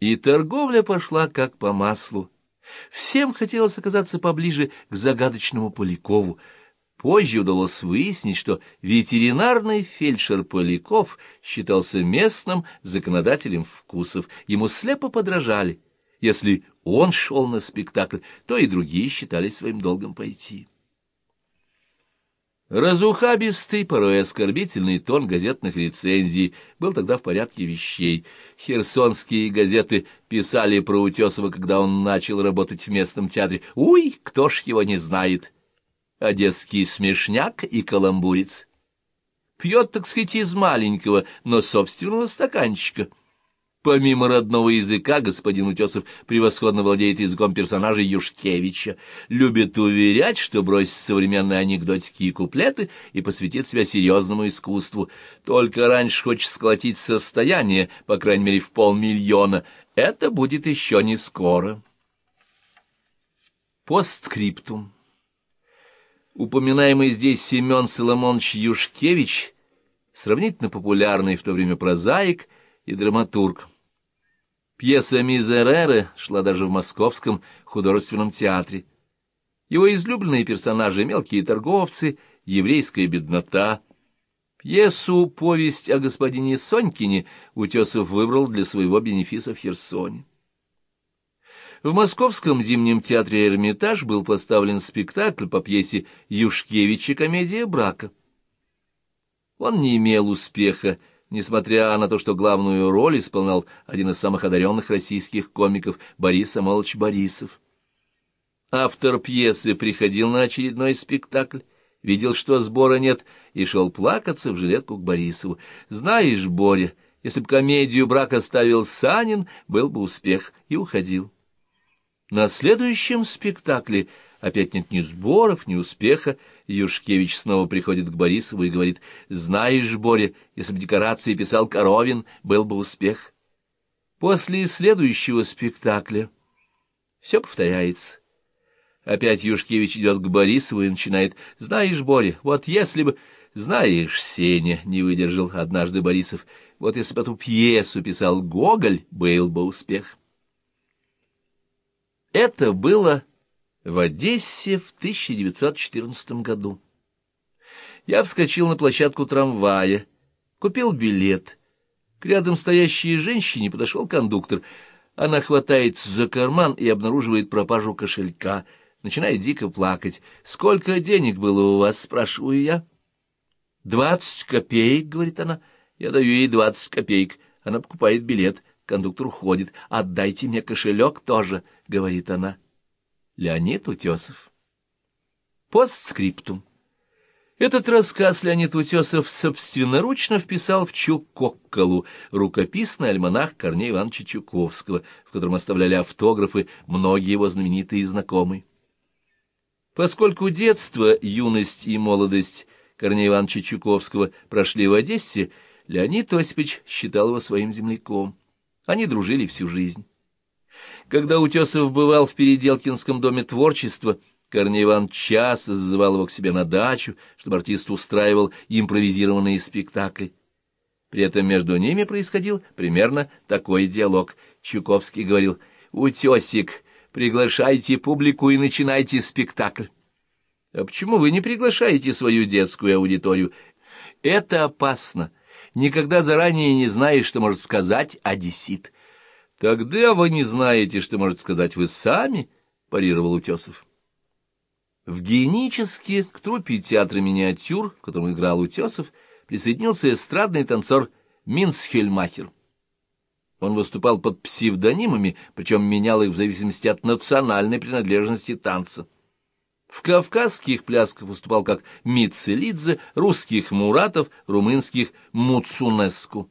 И торговля пошла как по маслу. Всем хотелось оказаться поближе к загадочному Полякову. Позже удалось выяснить, что ветеринарный фельдшер Поляков считался местным законодателем вкусов. Ему слепо подражали. Если он шел на спектакль, то и другие считали своим долгом пойти. Разухабистый, порой оскорбительный тон газетных рецензий был тогда в порядке вещей. Херсонские газеты писали про Утесова, когда он начал работать в местном театре. Уй, кто ж его не знает! Одесский смешняк и каламбурец. Пьет, так сказать, из маленького, но собственного стаканчика — Помимо родного языка, господин Утесов превосходно владеет языком персонажа Юшкевича, любит уверять, что бросит современные анекдотики и куплеты и посвятит себя серьезному искусству. Только раньше хочет сколотить состояние, по крайней мере, в полмиллиона. Это будет еще не скоро. Постскриптум. Упоминаемый здесь Семен Соломонович Юшкевич, сравнительно популярный в то время прозаик и драматург. Пьеса «Мизерере» шла даже в Московском художественном театре. Его излюбленные персонажи — мелкие торговцы, еврейская беднота. Пьесу «Повесть о господине Сонькине» Утесов выбрал для своего бенефиса в Херсоне. В Московском зимнем театре «Эрмитаж» был поставлен спектакль по пьесе Юшкевича «Комедия брака». Он не имел успеха, несмотря на то, что главную роль исполнял один из самых одаренных российских комиков Борис Самолович Борисов. Автор пьесы приходил на очередной спектакль, видел, что сбора нет, и шел плакаться в жилетку к Борисову. «Знаешь, Боря, если бы комедию брака ставил Санин, был бы успех», и уходил. На следующем спектакле опять нет ни сборов, ни успеха, Юшкевич снова приходит к Борисову и говорит, «Знаешь, Боря, если бы декорации писал Коровин, был бы успех». После следующего спектакля все повторяется. Опять Юшкевич идет к Борисову и начинает, «Знаешь, Боря, вот если бы...» «Знаешь, Сеня», — не выдержал однажды Борисов, «вот если бы эту пьесу писал Гоголь, был бы успех». Это было в Одессе в 1914 году. Я вскочил на площадку трамвая, купил билет. К рядом стоящей женщине подошел кондуктор. Она хватается за карман и обнаруживает пропажу кошелька. Начинает дико плакать. «Сколько денег было у вас?» — спрашиваю я. «Двадцать копеек», — говорит она. Я даю ей двадцать копеек. Она покупает билет. Кондуктор уходит. «Отдайте мне кошелек тоже», — говорит она. Леонид Утесов. Постскриптум. Этот рассказ Леонид Утесов собственноручно вписал в Чукокколу, рукописный альманах Корнея Ивановича Чуковского, в котором оставляли автографы многие его знаменитые знакомые. Поскольку детство, юность и молодость Корнея Ивановича Чуковского прошли в Одессе, Леонид Осипович считал его своим земляком. Они дружили всю жизнь. Когда Утесов бывал в Переделкинском доме творчества, Корней Иван часто зазывал его к себе на дачу, чтобы артист устраивал импровизированные спектакли. При этом между ними происходил примерно такой диалог. Чуковский говорил «Утесик, приглашайте публику и начинайте спектакль». «А почему вы не приглашаете свою детскую аудиторию?» «Это опасно. Никогда заранее не знаешь, что может сказать одессит». Тогда вы не знаете, что может сказать вы сами, — парировал Утесов. В генически к труппе театра «Миниатюр», в котором играл Утесов, присоединился эстрадный танцор Минсхельмахер. Он выступал под псевдонимами, причем менял их в зависимости от национальной принадлежности танца. В кавказских плясках выступал как Мицелидзе, русских Муратов, румынских Муцунеску.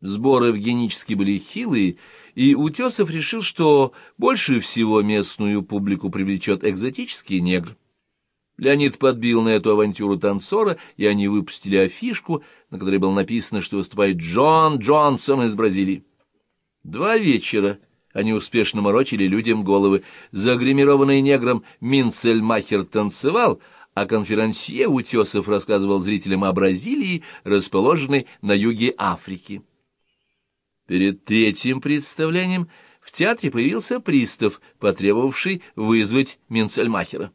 Сборы евгенически были хилые, и Утесов решил, что больше всего местную публику привлечет экзотический негр. Леонид подбил на эту авантюру танцора, и они выпустили афишку, на которой было написано, что выступает Джон Джонсон из Бразилии. Два вечера они успешно морочили людям головы. Загримированный негром Минцельмахер танцевал, а конферансье Утесов рассказывал зрителям о Бразилии, расположенной на юге Африки. Перед третьим представлением в театре появился пристав, потребовавший вызвать Минцельмахера.